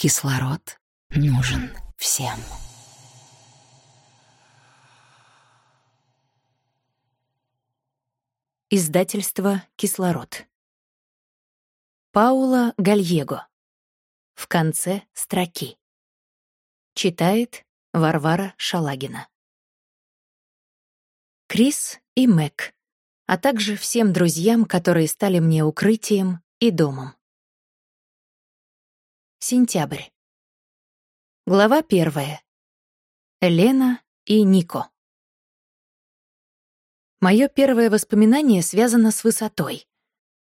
Кислород нужен всем. Издательство «Кислород». Паула Гальего. В конце строки. Читает Варвара Шалагина. Крис и Мэг, а также всем друзьям, которые стали мне укрытием и домом. Сентябрь. Глава первая. Елена и Нико. Мое первое воспоминание связано с высотой.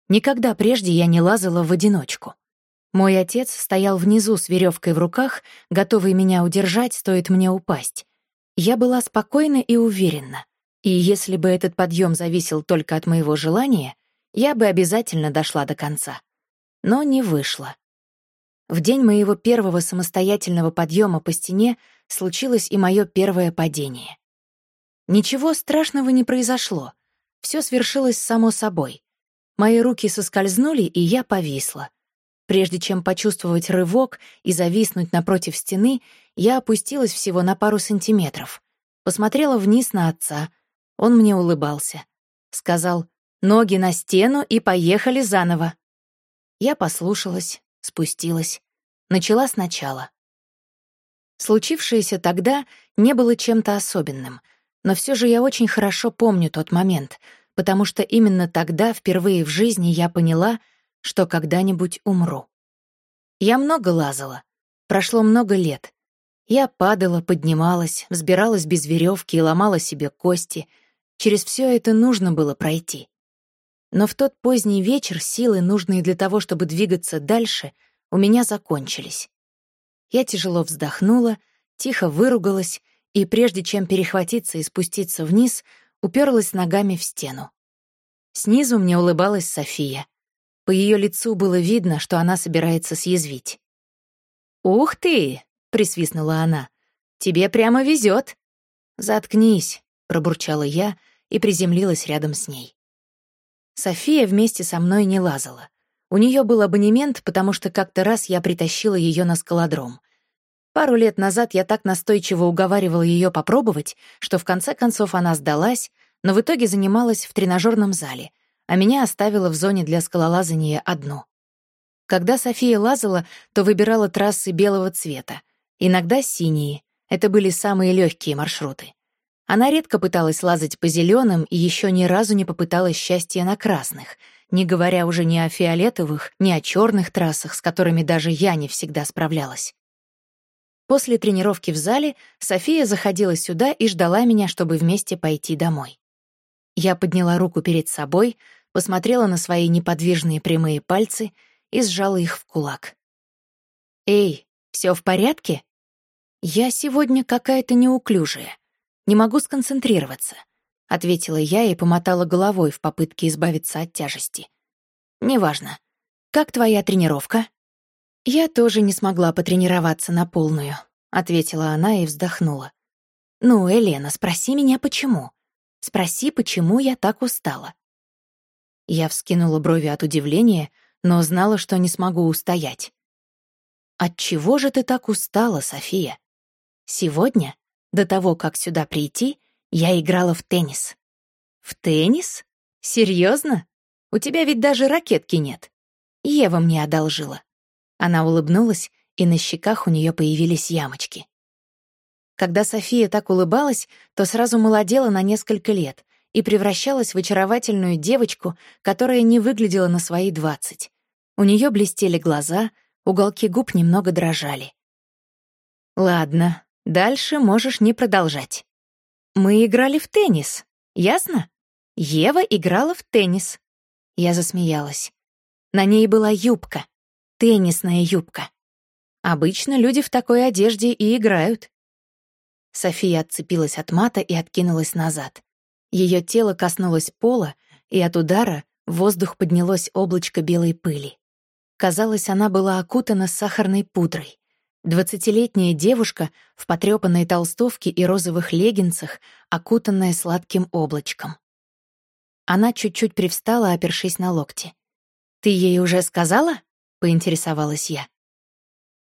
Никогда прежде я не лазала в одиночку. Мой отец стоял внизу с веревкой в руках, готовый меня удержать, стоит мне упасть. Я была спокойна и уверена. И если бы этот подъем зависел только от моего желания, я бы обязательно дошла до конца. Но не вышло. В день моего первого самостоятельного подъема по стене случилось и мое первое падение. Ничего страшного не произошло. Все свершилось само собой. Мои руки соскользнули, и я повисла. Прежде чем почувствовать рывок и зависнуть напротив стены, я опустилась всего на пару сантиметров. Посмотрела вниз на отца. Он мне улыбался. Сказал «Ноги на стену и поехали заново». Я послушалась, спустилась. Начала сначала. Случившееся тогда не было чем-то особенным, но все же я очень хорошо помню тот момент, потому что именно тогда впервые в жизни я поняла, что когда-нибудь умру. Я много лазала. Прошло много лет. Я падала, поднималась, взбиралась без веревки и ломала себе кости. Через все это нужно было пройти. Но в тот поздний вечер силы, нужные для того, чтобы двигаться дальше, у меня закончились. Я тяжело вздохнула, тихо выругалась и, прежде чем перехватиться и спуститься вниз, уперлась ногами в стену. Снизу мне улыбалась София. По ее лицу было видно, что она собирается съязвить. «Ух ты!» — присвистнула она. «Тебе прямо везет. «Заткнись», — пробурчала я и приземлилась рядом с ней. София вместе со мной не лазала. У нее был абонемент, потому что как-то раз я притащила ее на скалодром. Пару лет назад я так настойчиво уговаривала ее попробовать, что в конце концов она сдалась, но в итоге занималась в тренажерном зале, а меня оставила в зоне для скалолазания одну. Когда София лазала, то выбирала трассы белого цвета, иногда синие. Это были самые легкие маршруты. Она редко пыталась лазать по зеленым и еще ни разу не попыталась счастья на красных, не говоря уже ни о фиолетовых, ни о черных трассах, с которыми даже я не всегда справлялась. После тренировки в зале София заходила сюда и ждала меня, чтобы вместе пойти домой. Я подняла руку перед собой, посмотрела на свои неподвижные прямые пальцы и сжала их в кулак. «Эй, все в порядке? Я сегодня какая-то неуклюжая. Не могу сконцентрироваться», — ответила я и помотала головой в попытке избавиться от тяжести. «Неважно. Как твоя тренировка?» «Я тоже не смогла потренироваться на полную», — ответила она и вздохнула. «Ну, Елена, спроси меня, почему. Спроси, почему я так устала». Я вскинула брови от удивления, но знала, что не смогу устоять. От чего же ты так устала, София? Сегодня, до того, как сюда прийти, я играла в теннис. В теннис? Серьезно? У тебя ведь даже ракетки нет. Ева мне одолжила. Она улыбнулась, и на щеках у нее появились ямочки. Когда София так улыбалась, то сразу молодела на несколько лет и превращалась в очаровательную девочку, которая не выглядела на свои двадцать. У нее блестели глаза, уголки губ немного дрожали. «Ладно, дальше можешь не продолжать. Мы играли в теннис, ясно? Ева играла в теннис». Я засмеялась. На ней была юбка, теннисная юбка. Обычно люди в такой одежде и играют. София отцепилась от мата и откинулась назад. Ее тело коснулось пола, и от удара в воздух поднялось облачко белой пыли. Казалось, она была окутана сахарной пудрой. Двадцатилетняя девушка в потрёпанной толстовке и розовых леггинсах, окутанная сладким облачком. Она чуть-чуть привстала, опершись на локти. «Ты ей уже сказала?» — поинтересовалась я.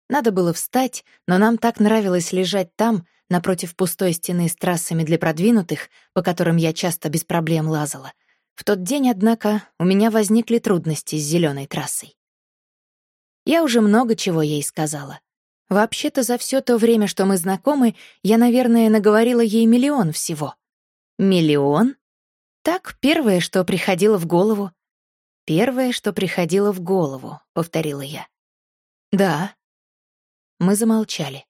Надо было встать, но нам так нравилось лежать там, напротив пустой стены с трассами для продвинутых, по которым я часто без проблем лазала. В тот день, однако, у меня возникли трудности с зеленой трассой. Я уже много чего ей сказала. Вообще-то за все то время, что мы знакомы, я, наверное, наговорила ей миллион всего. Миллион? Так, первое, что приходило в голову. Первое, что приходило в голову, повторила я. Да. Мы замолчали.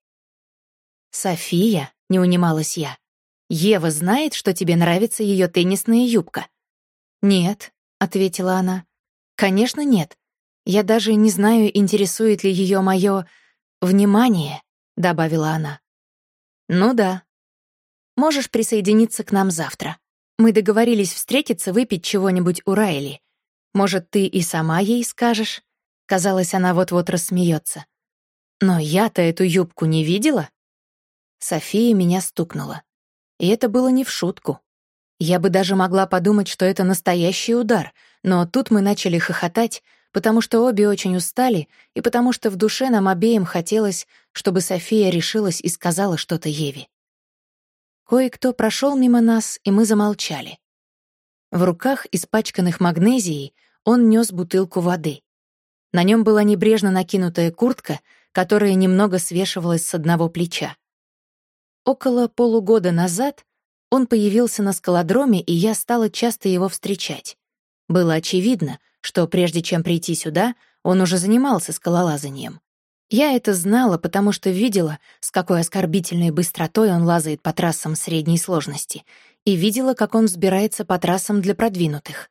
София, не унималась я. Ева знает, что тебе нравится ее теннисная юбка. Нет, ответила она. Конечно, нет. Я даже не знаю, интересует ли ее мое «Внимание», — добавила она. «Ну да. Можешь присоединиться к нам завтра. Мы договорились встретиться, выпить чего-нибудь у Райли. Может, ты и сама ей скажешь?» Казалось, она вот-вот рассмеется. «Но я-то эту юбку не видела?» София меня стукнула. И это было не в шутку. Я бы даже могла подумать, что это настоящий удар, но тут мы начали хохотать, потому что обе очень устали и потому что в душе нам обеим хотелось, чтобы София решилась и сказала что-то Еве. Кое-кто прошел мимо нас, и мы замолчали. В руках, испачканных магнезией, он нес бутылку воды. На нем была небрежно накинутая куртка, которая немного свешивалась с одного плеча. Около полугода назад он появился на скалодроме, и я стала часто его встречать. Было очевидно, что прежде чем прийти сюда, он уже занимался скалолазанием. Я это знала, потому что видела, с какой оскорбительной быстротой он лазает по трассам средней сложности, и видела, как он взбирается по трассам для продвинутых.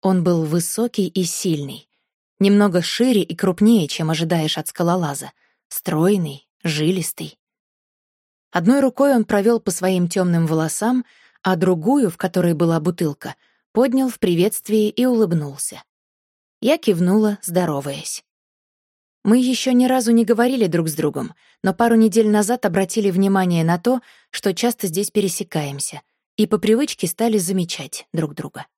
Он был высокий и сильный, немного шире и крупнее, чем ожидаешь от скалолаза, стройный, жилистый. Одной рукой он провел по своим темным волосам, а другую, в которой была бутылка — поднял в приветствии и улыбнулся. Я кивнула, здороваясь. Мы еще ни разу не говорили друг с другом, но пару недель назад обратили внимание на то, что часто здесь пересекаемся, и по привычке стали замечать друг друга.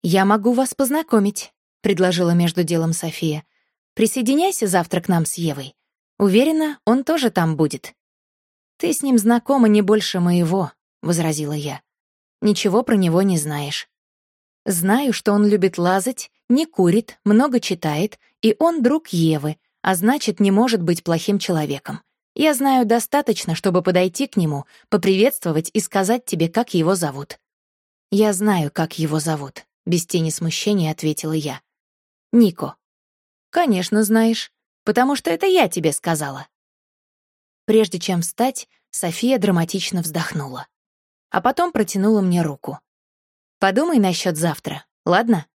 «Я могу вас познакомить», — предложила между делом София. «Присоединяйся завтра к нам с Евой. Уверена, он тоже там будет». «Ты с ним знакома не больше моего», — возразила я. Ничего про него не знаешь. Знаю, что он любит лазать, не курит, много читает, и он друг Евы, а значит, не может быть плохим человеком. Я знаю достаточно, чтобы подойти к нему, поприветствовать и сказать тебе, как его зовут. Я знаю, как его зовут, без тени смущения ответила я. Нико. Конечно, знаешь, потому что это я тебе сказала. Прежде чем встать, София драматично вздохнула а потом протянула мне руку. «Подумай насчет завтра, ладно?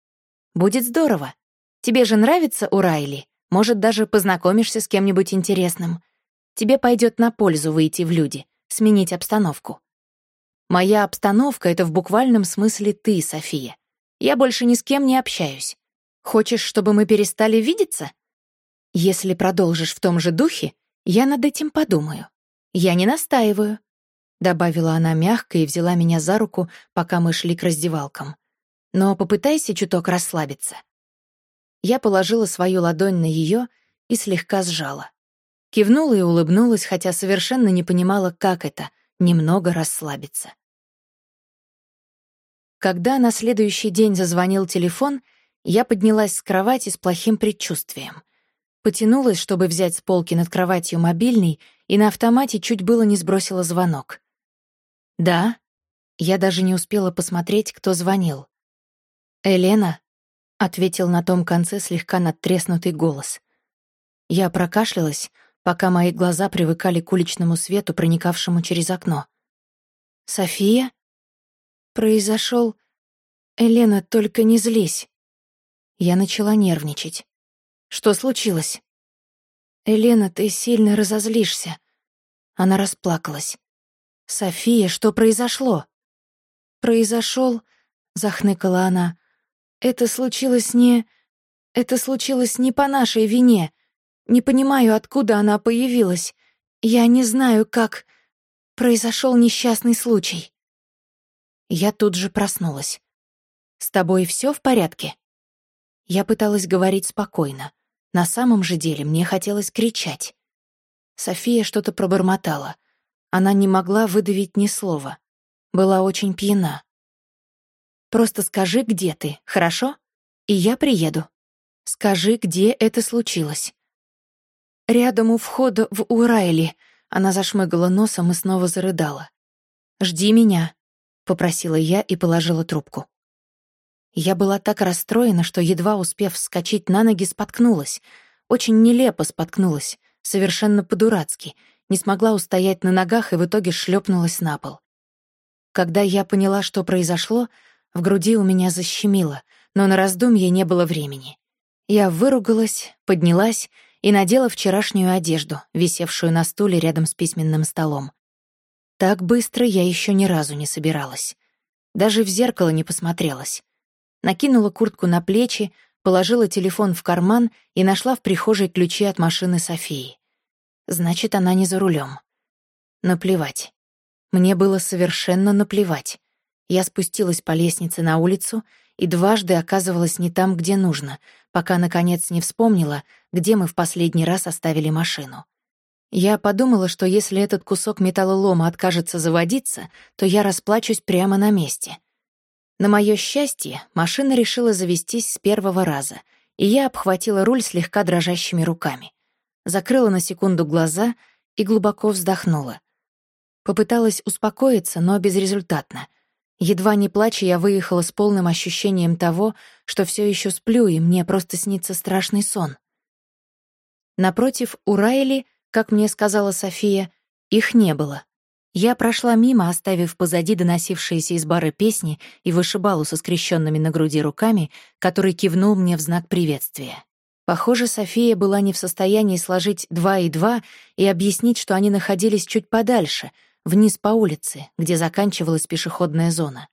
Будет здорово. Тебе же нравится у Райли. Может, даже познакомишься с кем-нибудь интересным. Тебе пойдет на пользу выйти в люди, сменить обстановку. Моя обстановка — это в буквальном смысле ты, София. Я больше ни с кем не общаюсь. Хочешь, чтобы мы перестали видеться? Если продолжишь в том же духе, я над этим подумаю. Я не настаиваю. Добавила она мягко и взяла меня за руку, пока мы шли к раздевалкам. «Но попытайся чуток расслабиться». Я положила свою ладонь на ее и слегка сжала. Кивнула и улыбнулась, хотя совершенно не понимала, как это — немного расслабиться. Когда на следующий день зазвонил телефон, я поднялась с кровати с плохим предчувствием. Потянулась, чтобы взять с полки над кроватью мобильный, и на автомате чуть было не сбросила звонок. «Да?» Я даже не успела посмотреть, кто звонил. «Елена?» — ответил на том конце слегка надтреснутый голос. Я прокашлялась, пока мои глаза привыкали к уличному свету, проникавшему через окно. «София?» «Произошел...» «Елена, только не злись». Я начала нервничать. «Что случилось?» «Елена, ты сильно разозлишься». Она расплакалась. «София, что произошло?» «Произошел», — захныкала она. «Это случилось не... Это случилось не по нашей вине. Не понимаю, откуда она появилась. Я не знаю, как... Произошел несчастный случай». Я тут же проснулась. «С тобой все в порядке?» Я пыталась говорить спокойно. На самом же деле мне хотелось кричать. София что-то пробормотала. Она не могла выдавить ни слова. Была очень пьяна. «Просто скажи, где ты, хорошо? И я приеду. Скажи, где это случилось». «Рядом у входа в Урайли», — она зашмыгала носом и снова зарыдала. «Жди меня», — попросила я и положила трубку. Я была так расстроена, что, едва успев вскочить на ноги, споткнулась. Очень нелепо споткнулась, совершенно по-дурацки. Не смогла устоять на ногах и в итоге шлепнулась на пол. Когда я поняла, что произошло, в груди у меня защемило, но на раздумье не было времени. Я выругалась, поднялась и надела вчерашнюю одежду, висевшую на стуле рядом с письменным столом. Так быстро я еще ни разу не собиралась. Даже в зеркало не посмотрелась накинула куртку на плечи, положила телефон в карман и нашла в прихожей ключи от машины Софии. Значит, она не за рулем. Наплевать. Мне было совершенно наплевать. Я спустилась по лестнице на улицу и дважды оказывалась не там, где нужно, пока, наконец, не вспомнила, где мы в последний раз оставили машину. Я подумала, что если этот кусок металлолома откажется заводиться, то я расплачусь прямо на месте — на мое счастье, машина решила завестись с первого раза, и я обхватила руль слегка дрожащими руками. Закрыла на секунду глаза и глубоко вздохнула. Попыталась успокоиться, но безрезультатно. Едва не плача, я выехала с полным ощущением того, что все еще сплю, и мне просто снится страшный сон. Напротив, у Райли, как мне сказала София, их не было. Я прошла мимо, оставив позади доносившиеся из бара песни и вышибалу со скрещенными на груди руками, который кивнул мне в знак приветствия. Похоже, София была не в состоянии сложить два и два и объяснить, что они находились чуть подальше, вниз по улице, где заканчивалась пешеходная зона.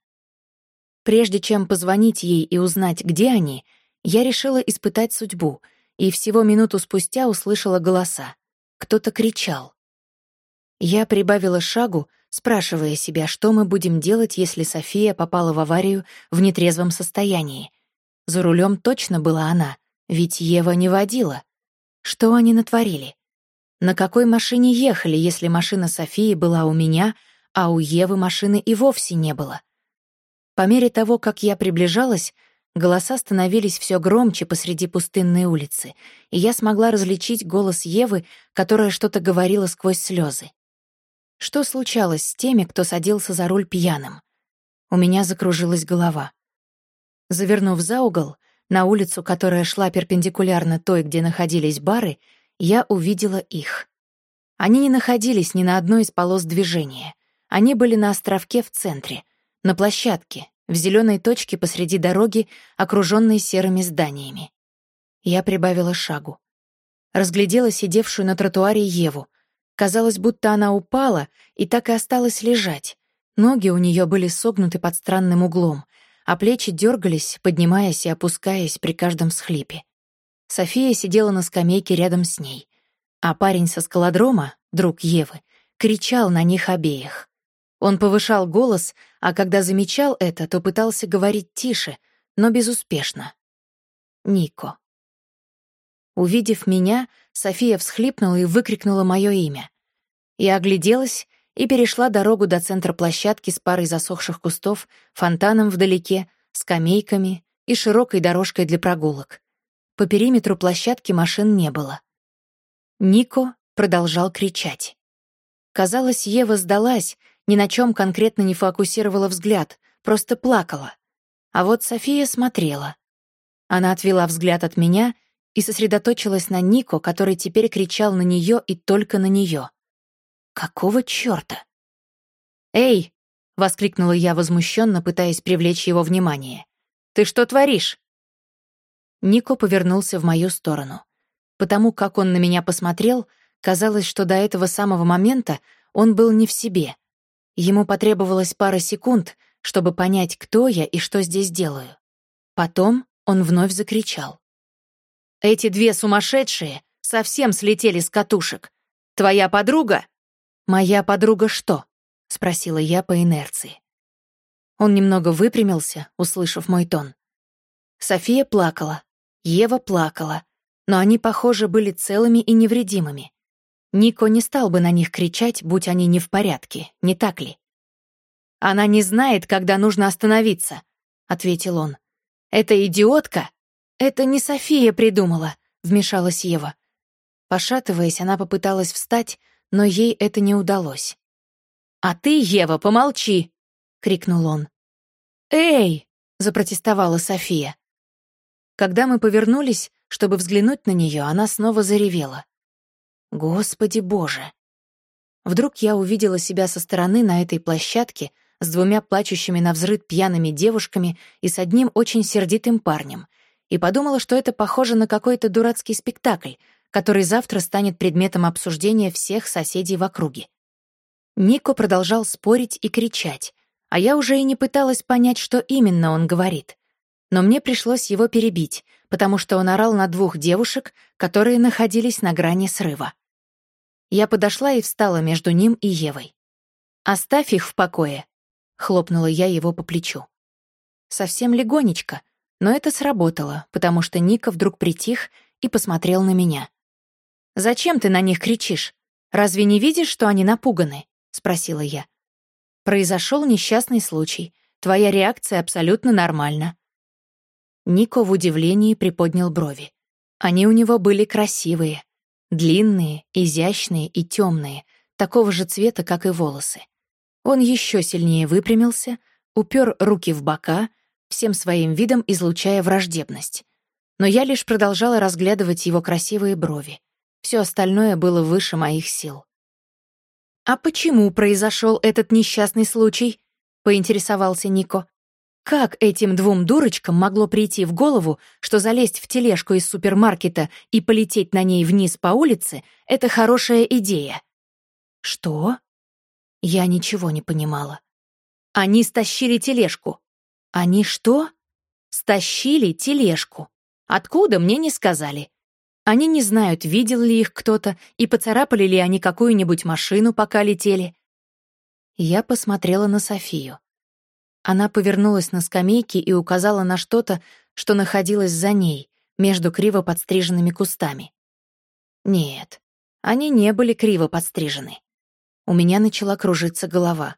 Прежде чем позвонить ей и узнать, где они, я решила испытать судьбу, и всего минуту спустя услышала голоса. Кто-то кричал. Я прибавила шагу, спрашивая себя, что мы будем делать, если София попала в аварию в нетрезвом состоянии. За рулем точно была она, ведь Ева не водила. Что они натворили? На какой машине ехали, если машина Софии была у меня, а у Евы машины и вовсе не было? По мере того, как я приближалась, голоса становились все громче посреди пустынной улицы, и я смогла различить голос Евы, которая что-то говорила сквозь слезы. Что случалось с теми, кто садился за руль пьяным? У меня закружилась голова. Завернув за угол, на улицу, которая шла перпендикулярно той, где находились бары, я увидела их. Они не находились ни на одной из полос движения. Они были на островке в центре, на площадке, в зеленой точке посреди дороги, окруженной серыми зданиями. Я прибавила шагу. Разглядела сидевшую на тротуаре Еву, Казалось, будто она упала и так и осталась лежать. Ноги у нее были согнуты под странным углом, а плечи дергались, поднимаясь и опускаясь при каждом схлипе. София сидела на скамейке рядом с ней, а парень со скалодрома, друг Евы, кричал на них обеих. Он повышал голос, а когда замечал это, то пытался говорить тише, но безуспешно. Нико. Увидев меня, София всхлипнула и выкрикнула мое имя. Я огляделась и перешла дорогу до центра площадки с парой засохших кустов, фонтаном вдалеке, скамейками и широкой дорожкой для прогулок. По периметру площадки машин не было. Нико продолжал кричать. Казалось, Ева сдалась, ни на чем конкретно не фокусировала взгляд, просто плакала. А вот София смотрела. Она отвела взгляд от меня — и сосредоточилась на Нико, который теперь кричал на нее и только на нее. Какого чёрта? «Эй!» — воскликнула я возмущенно, пытаясь привлечь его внимание. «Ты что творишь?» Нико повернулся в мою сторону. Потому как он на меня посмотрел, казалось, что до этого самого момента он был не в себе. Ему потребовалось пара секунд, чтобы понять, кто я и что здесь делаю. Потом он вновь закричал. Эти две сумасшедшие совсем слетели с катушек. Твоя подруга? Моя подруга что? Спросила я по инерции. Он немного выпрямился, услышав мой тон. София плакала, Ева плакала, но они, похоже, были целыми и невредимыми. Нико не стал бы на них кричать, будь они не в порядке, не так ли? «Она не знает, когда нужно остановиться», — ответил он. «Эта идиотка? Это не София придумала», — вмешалась Ева. Пошатываясь, она попыталась встать, но ей это не удалось. «А ты, Ева, помолчи!» — крикнул он. «Эй!» — запротестовала София. Когда мы повернулись, чтобы взглянуть на нее, она снова заревела. «Господи Боже!» Вдруг я увидела себя со стороны на этой площадке с двумя плачущими на взрыв пьяными девушками и с одним очень сердитым парнем, и подумала, что это похоже на какой-то дурацкий спектакль, который завтра станет предметом обсуждения всех соседей в округе. Нико продолжал спорить и кричать, а я уже и не пыталась понять, что именно он говорит. Но мне пришлось его перебить, потому что он орал на двух девушек, которые находились на грани срыва. Я подошла и встала между ним и Евой. «Оставь их в покое», — хлопнула я его по плечу. Совсем легонечко, но это сработало, потому что Ника вдруг притих и посмотрел на меня. «Зачем ты на них кричишь? Разве не видишь, что они напуганы?» — спросила я. «Произошел несчастный случай. Твоя реакция абсолютно нормальна». Нико в удивлении приподнял брови. Они у него были красивые. Длинные, изящные и темные, такого же цвета, как и волосы. Он еще сильнее выпрямился, упер руки в бока, всем своим видом излучая враждебность. Но я лишь продолжала разглядывать его красивые брови. Все остальное было выше моих сил. «А почему произошел этот несчастный случай?» — поинтересовался Нико. «Как этим двум дурочкам могло прийти в голову, что залезть в тележку из супермаркета и полететь на ней вниз по улице — это хорошая идея?» «Что?» Я ничего не понимала. «Они стащили тележку». «Они что?» «Стащили тележку. Откуда, мне не сказали. Они не знают, видел ли их кто-то и поцарапали ли они какую-нибудь машину, пока летели. Я посмотрела на Софию. Она повернулась на скамейке и указала на что-то, что находилось за ней, между криво подстриженными кустами. Нет, они не были криво подстрижены. У меня начала кружиться голова.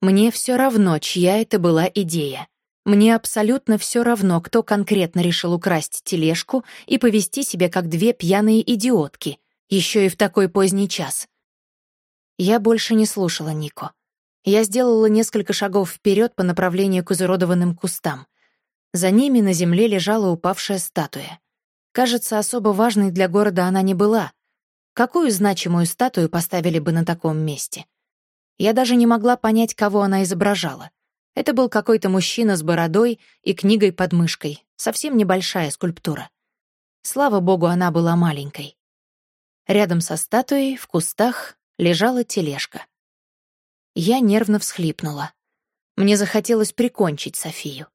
Мне все равно, чья это была идея. Мне абсолютно все равно, кто конкретно решил украсть тележку и повести себя как две пьяные идиотки, еще и в такой поздний час. Я больше не слушала Нико. Я сделала несколько шагов вперед по направлению к изуродованным кустам. За ними на земле лежала упавшая статуя. Кажется, особо важной для города она не была. Какую значимую статую поставили бы на таком месте? Я даже не могла понять, кого она изображала. Это был какой-то мужчина с бородой и книгой под мышкой, совсем небольшая скульптура. Слава богу, она была маленькой. Рядом со статуей, в кустах, лежала тележка. Я нервно всхлипнула. Мне захотелось прикончить Софию.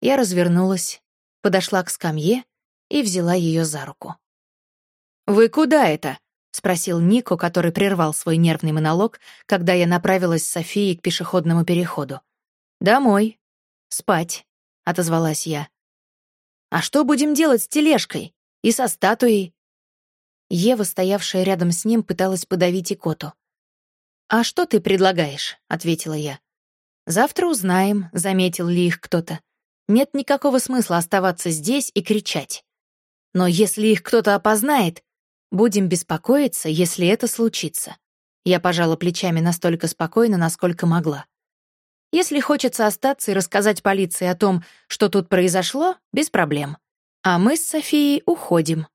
Я развернулась, подошла к скамье и взяла ее за руку. «Вы куда это?» — спросил Нико, который прервал свой нервный монолог, когда я направилась с Софией к пешеходному переходу. «Домой. Спать», — отозвалась я. «А что будем делать с тележкой? И со статуей?» Ева, стоявшая рядом с ним, пыталась подавить икоту. «А что ты предлагаешь?» — ответила я. «Завтра узнаем, заметил ли их кто-то. Нет никакого смысла оставаться здесь и кричать. Но если их кто-то опознает, будем беспокоиться, если это случится». Я пожала плечами настолько спокойно, насколько могла. Если хочется остаться и рассказать полиции о том, что тут произошло, без проблем. А мы с Софией уходим.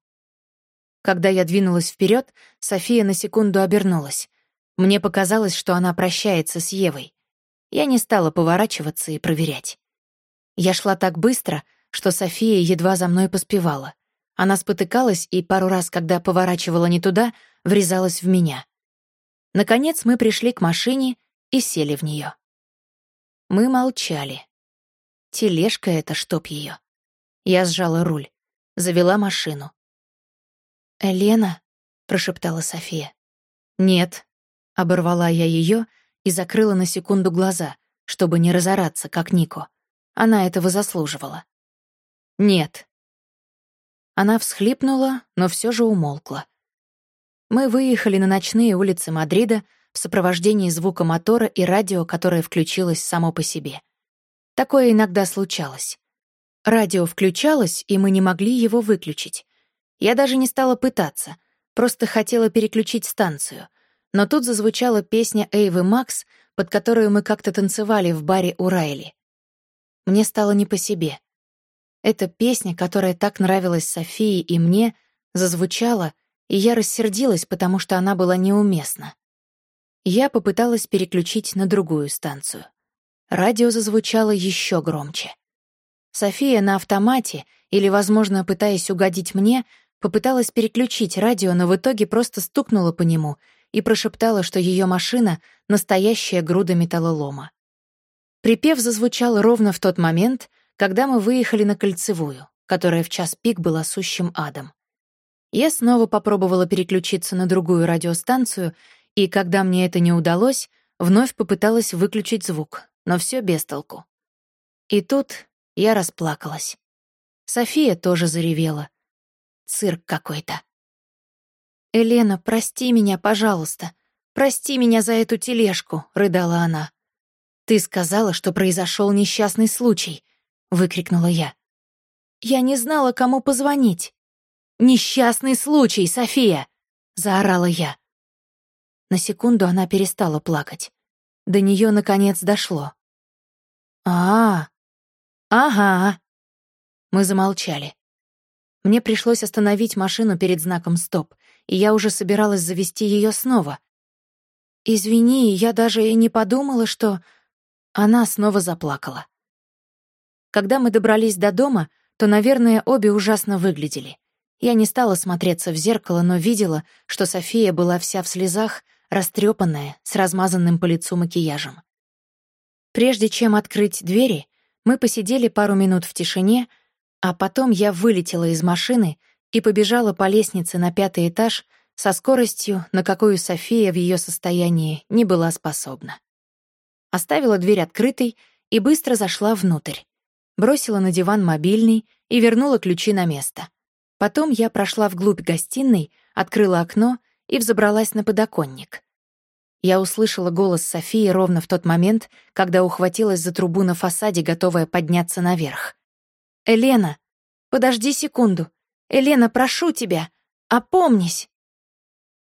Когда я двинулась вперед, София на секунду обернулась. Мне показалось, что она прощается с Евой. Я не стала поворачиваться и проверять. Я шла так быстро, что София едва за мной поспевала. Она спотыкалась и пару раз, когда поворачивала не туда, врезалась в меня. Наконец мы пришли к машине и сели в нее. Мы молчали. Тележка это, чтоб ее. Я сжала руль, завела машину. «Елена?» — прошептала София. «Нет», — оборвала я ее и закрыла на секунду глаза, чтобы не разораться, как Нико. Она этого заслуживала. «Нет». Она всхлипнула, но все же умолкла. Мы выехали на ночные улицы Мадрида в сопровождении звука мотора и радио, которое включилось само по себе. Такое иногда случалось. Радио включалось, и мы не могли его выключить. Я даже не стала пытаться, просто хотела переключить станцию. Но тут зазвучала песня Эйвы Макс, под которую мы как-то танцевали в баре у Райли. Мне стало не по себе. Эта песня, которая так нравилась Софии и мне, зазвучала, и я рассердилась, потому что она была неуместна. Я попыталась переключить на другую станцию. Радио зазвучало еще громче. София на автомате, или, возможно, пытаясь угодить мне, попыталась переключить радио, но в итоге просто стукнула по нему и прошептала, что ее машина — настоящая груда металлолома. Припев зазвучал ровно в тот момент, когда мы выехали на Кольцевую, которая в час пик была сущим адом. Я снова попробовала переключиться на другую радиостанцию, и когда мне это не удалось, вновь попыталась выключить звук, но все без толку. И тут я расплакалась. София тоже заревела. Цирк какой-то. «Елена, прости меня, пожалуйста. Прости меня за эту тележку», — рыдала она. «Ты сказала, что произошел несчастный случай», — выкрикнула я. «Я не знала, кому позвонить». «Несчастный случай, София!» — заорала я. На секунду она перестала плакать. До нее наконец дошло. «А, «Ага». Мы замолчали. Мне пришлось остановить машину перед знаком «Стоп», и я уже собиралась завести ее снова. «Извини, я даже и не подумала, что...» Она снова заплакала. Когда мы добрались до дома, то, наверное, обе ужасно выглядели. Я не стала смотреться в зеркало, но видела, что София была вся в слезах, растрепанная, с размазанным по лицу макияжем. Прежде чем открыть двери, мы посидели пару минут в тишине, а потом я вылетела из машины и побежала по лестнице на пятый этаж со скоростью, на какую София в ее состоянии не была способна. Оставила дверь открытой и быстро зашла внутрь. Бросила на диван мобильный и вернула ключи на место. Потом я прошла вглубь гостиной, открыла окно и взобралась на подоконник. Я услышала голос Софии ровно в тот момент, когда ухватилась за трубу на фасаде, готовая подняться наверх. «Елена, подожди секунду. Елена, прошу тебя, опомнись!»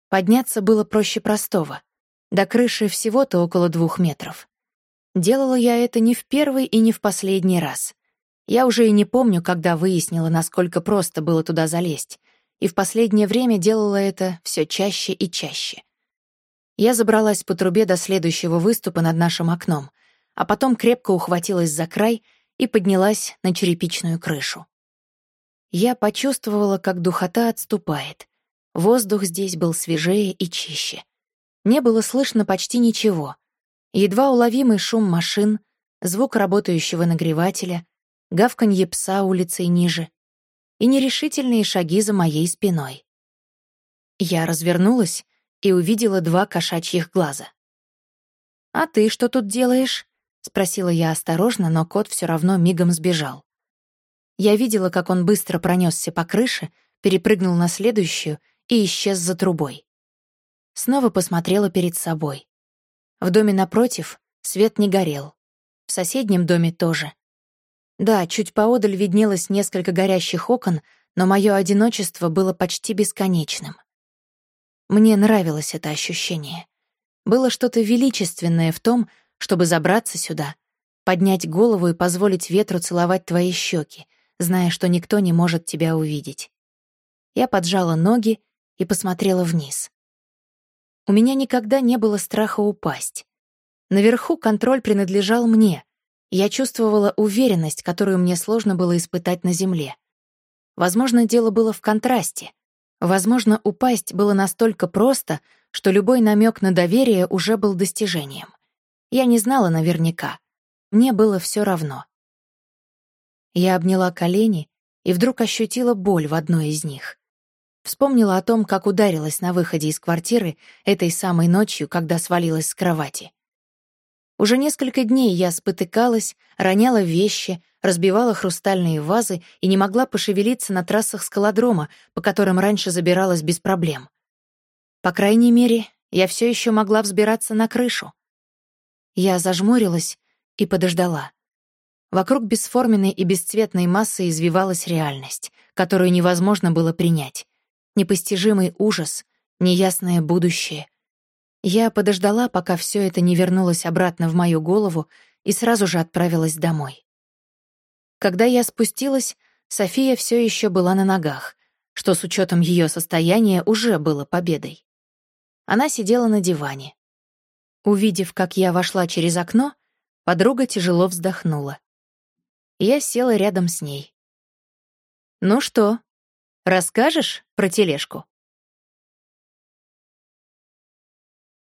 Подняться было проще простого. До крыши всего-то около двух метров. Делала я это не в первый и не в последний раз. Я уже и не помню, когда выяснила, насколько просто было туда залезть, и в последнее время делала это все чаще и чаще. Я забралась по трубе до следующего выступа над нашим окном, а потом крепко ухватилась за край и поднялась на черепичную крышу. Я почувствовала, как духота отступает. Воздух здесь был свежее и чище. Не было слышно почти ничего. Едва уловимый шум машин, звук работающего нагревателя, гавканье пса улицей ниже и нерешительные шаги за моей спиной. Я развернулась и увидела два кошачьих глаза. «А ты что тут делаешь?» — спросила я осторожно, но кот все равно мигом сбежал. Я видела, как он быстро пронесся по крыше, перепрыгнул на следующую и исчез за трубой. Снова посмотрела перед собой. В доме напротив свет не горел. В соседнем доме тоже. Да, чуть поодаль виднелось несколько горящих окон, но мое одиночество было почти бесконечным. Мне нравилось это ощущение. Было что-то величественное в том, чтобы забраться сюда, поднять голову и позволить ветру целовать твои щеки, зная, что никто не может тебя увидеть. Я поджала ноги и посмотрела вниз. У меня никогда не было страха упасть. Наверху контроль принадлежал мне. Я чувствовала уверенность, которую мне сложно было испытать на земле. Возможно, дело было в контрасте. Возможно, упасть было настолько просто, что любой намек на доверие уже был достижением. Я не знала наверняка. Мне было все равно. Я обняла колени и вдруг ощутила боль в одной из них. Вспомнила о том, как ударилась на выходе из квартиры этой самой ночью, когда свалилась с кровати. Уже несколько дней я спотыкалась, роняла вещи, разбивала хрустальные вазы и не могла пошевелиться на трассах скалодрома, по которым раньше забиралась без проблем. По крайней мере, я все еще могла взбираться на крышу. Я зажмурилась и подождала. Вокруг бесформенной и бесцветной массы извивалась реальность, которую невозможно было принять. Непостижимый ужас, неясное будущее. Я подождала, пока все это не вернулось обратно в мою голову, и сразу же отправилась домой. Когда я спустилась, София все еще была на ногах, что с учетом ее состояния уже было победой. Она сидела на диване. Увидев, как я вошла через окно, подруга тяжело вздохнула. Я села рядом с ней. «Ну что, расскажешь про тележку?»